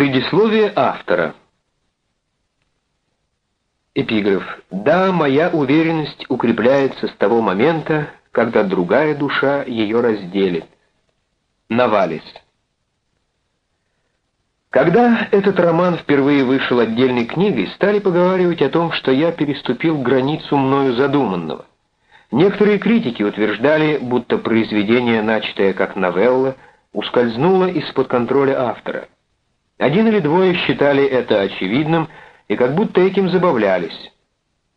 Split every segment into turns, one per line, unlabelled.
Предисловие автора. Эпиграф. Да, моя уверенность укрепляется с того момента, когда другая душа ее разделит. Навалис. Когда этот роман впервые вышел отдельной книгой, стали поговаривать о том, что я переступил границу мною задуманного. Некоторые критики утверждали, будто произведение, начатое как новелла, ускользнуло из-под контроля автора. Один или двое считали это очевидным и как будто этим забавлялись.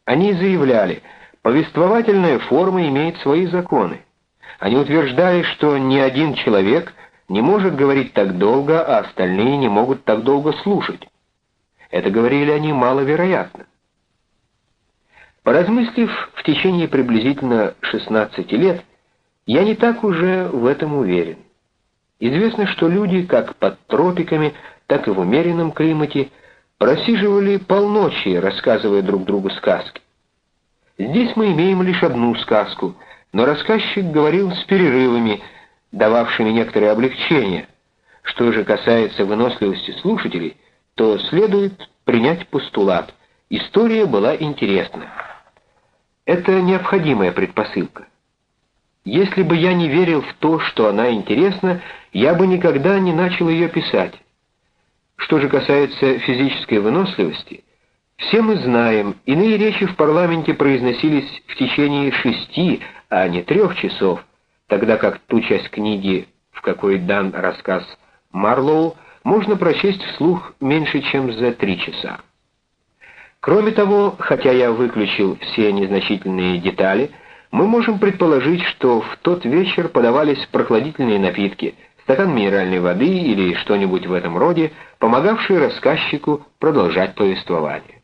Они заявляли, повествовательная форма имеет свои законы. Они утверждали, что ни один человек не может говорить так долго, а остальные не могут так долго слушать. Это говорили они маловероятно. Поразмыслив в течение приблизительно 16 лет, я не так уже в этом уверен. Известно, что люди, как под тропиками, так и в умеренном климате, просиживали полночи, рассказывая друг другу сказки. Здесь мы имеем лишь одну сказку, но рассказчик говорил с перерывами, дававшими некоторое облегчение. Что же касается выносливости слушателей, то следует принять постулат. История была интересна. Это необходимая предпосылка. Если бы я не верил в то, что она интересна, я бы никогда не начал ее писать. Что же касается физической выносливости, все мы знаем, иные речи в парламенте произносились в течение шести, а не трех часов, тогда как ту часть книги, в какой дан рассказ Марлоу, можно прочесть вслух меньше, чем за три часа. Кроме того, хотя я выключил все незначительные детали, мы можем предположить, что в тот вечер подавались прохладительные напитки, стакан минеральной воды или что-нибудь в этом роде, помогавшие рассказчику продолжать повествование.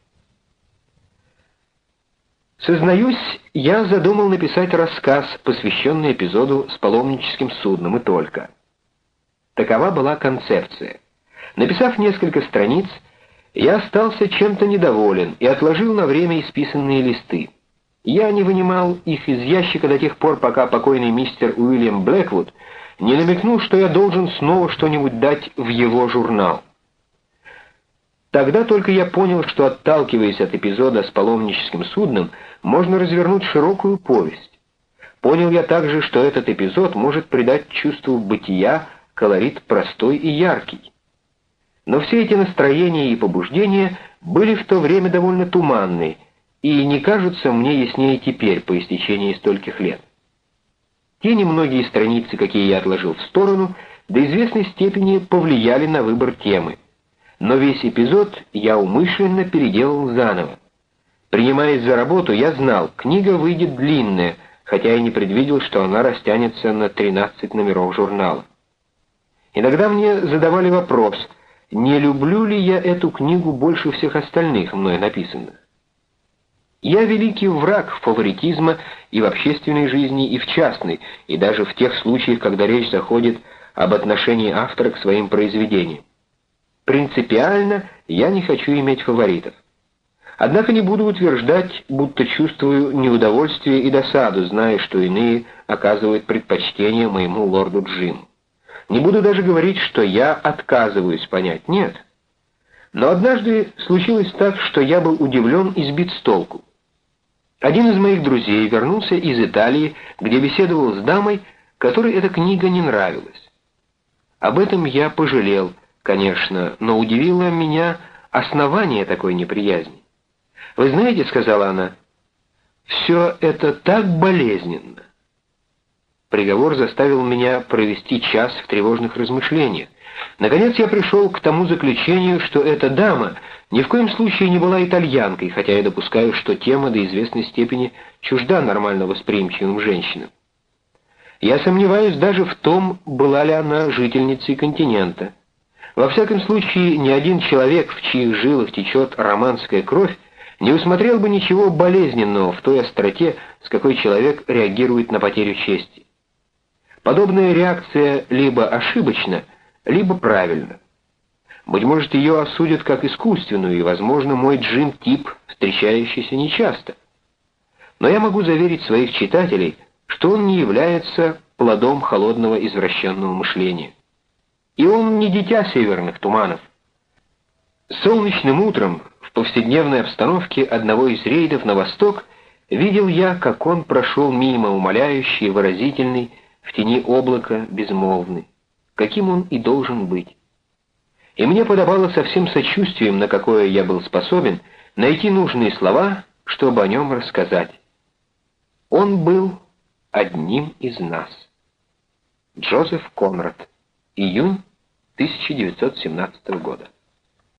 Сознаюсь, я задумал написать рассказ, посвященный эпизоду с паломническим судном, и только. Такова была концепция. Написав несколько страниц, я остался чем-то недоволен и отложил на время исписанные листы. Я не вынимал их из ящика до тех пор, пока покойный мистер Уильям Блэквуд не намекнул, что я должен снова что-нибудь дать в его журнал. Тогда только я понял, что, отталкиваясь от эпизода с паломническим судном, можно развернуть широкую повесть. Понял я также, что этот эпизод может придать чувству бытия колорит простой и яркий. Но все эти настроения и побуждения были в то время довольно туманны и не кажутся мне яснее теперь, по истечении стольких лет. Те немногие страницы, какие я отложил в сторону, до известной степени повлияли на выбор темы но весь эпизод я умышленно переделал заново. Принимаясь за работу, я знал, книга выйдет длинная, хотя и не предвидел, что она растянется на 13 номеров журнала. Иногда мне задавали вопрос, не люблю ли я эту книгу больше всех остальных мной написанных. Я великий враг фаворитизма и в общественной жизни, и в частной, и даже в тех случаях, когда речь заходит об отношении автора к своим произведениям. Принципиально я не хочу иметь фаворитов. Однако не буду утверждать, будто чувствую неудовольствие и досаду, зная, что иные оказывают предпочтение моему лорду Джиму. Не буду даже говорить, что я отказываюсь понять, нет. Но однажды случилось так, что я был удивлен и сбит с толку. Один из моих друзей вернулся из Италии, где беседовал с дамой, которой эта книга не нравилась. Об этом я пожалел, конечно, но удивило меня основание такой неприязни. «Вы знаете, — сказала она, — все это так болезненно». Приговор заставил меня провести час в тревожных размышлениях. Наконец я пришел к тому заключению, что эта дама ни в коем случае не была итальянкой, хотя я допускаю, что тема до известной степени чужда нормально восприимчивым женщинам. Я сомневаюсь даже в том, была ли она жительницей континента. Во всяком случае, ни один человек, в чьих жилах течет романская кровь, не усмотрел бы ничего болезненного в той остроте, с какой человек реагирует на потерю чести. Подобная реакция либо ошибочна, либо правильна. Быть может, ее осудят как искусственную, и, возможно, мой джин-тип, встречающийся нечасто. Но я могу заверить своих читателей, что он не является плодом холодного извращенного мышления. И он не дитя северных туманов. Солнечным утром в повседневной обстановке одного из рейдов на восток видел я, как он прошел мимо, умоляющий выразительный, в тени облака безмолвный, каким он и должен быть. И мне подобало со всем сочувствием, на какое я был способен, найти нужные слова, чтобы о нем рассказать. Он был одним из нас. Джозеф Конрад. Июнь 1917 года.